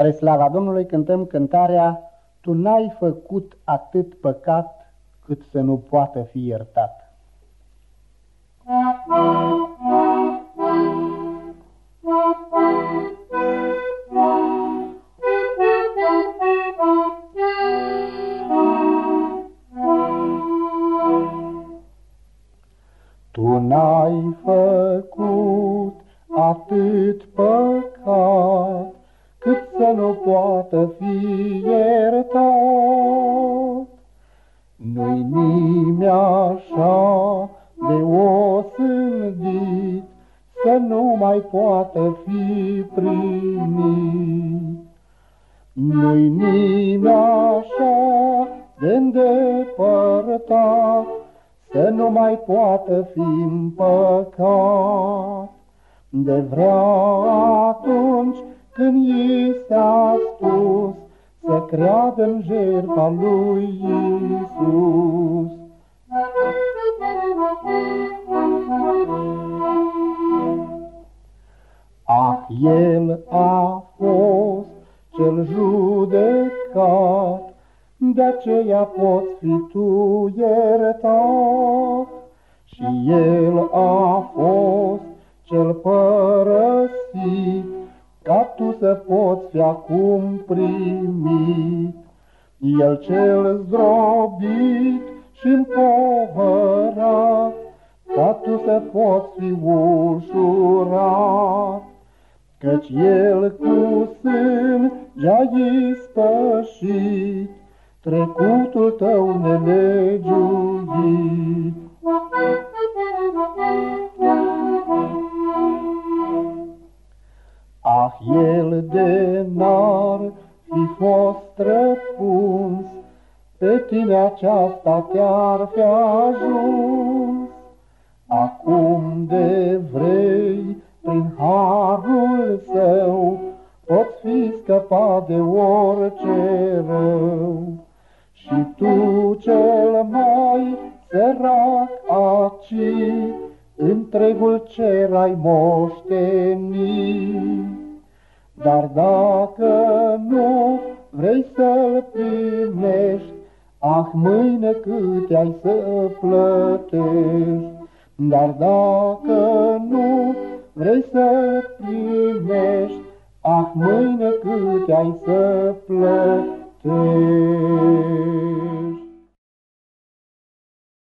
Spre slava Domnului cântăm cântarea Tu n-ai făcut atât păcat cât să nu poată fi iertat. Tu n-ai făcut atât păcat cât să nu poată fi iertat. Nu-i nimeni așa de osândit, să nu mai poată fi primit. Nu-i nimeni așa de îndepărtat, să nu mai poată fi împăcat. De vrea atunci când i s-a spus să creadă în jertfa lui Iisus. Ah, El a fost cel judecat, de aceea poți fi tu iertat. Și El a fost cel părăsit, ca tu să poți fi acum primit. El cel zdrobit și împovărat, ca tu să poți fi ușurat. Căci El cu sângea ispășit, trecutul tău nelegiuit. El de n-ar fi fost răspuns, Pe tine aceasta te-ar fi ajuns. Acum de vrei, prin harul său, Poți fi scăpat de orice rău. Și tu cel mai sărac aci, întregul cer ai moștenit. Dar dacă nu vrei să-l primești, Ah, mâine cât ai să plătești. Dar dacă nu vrei să primești, Ah, mâine cât ai să plătești.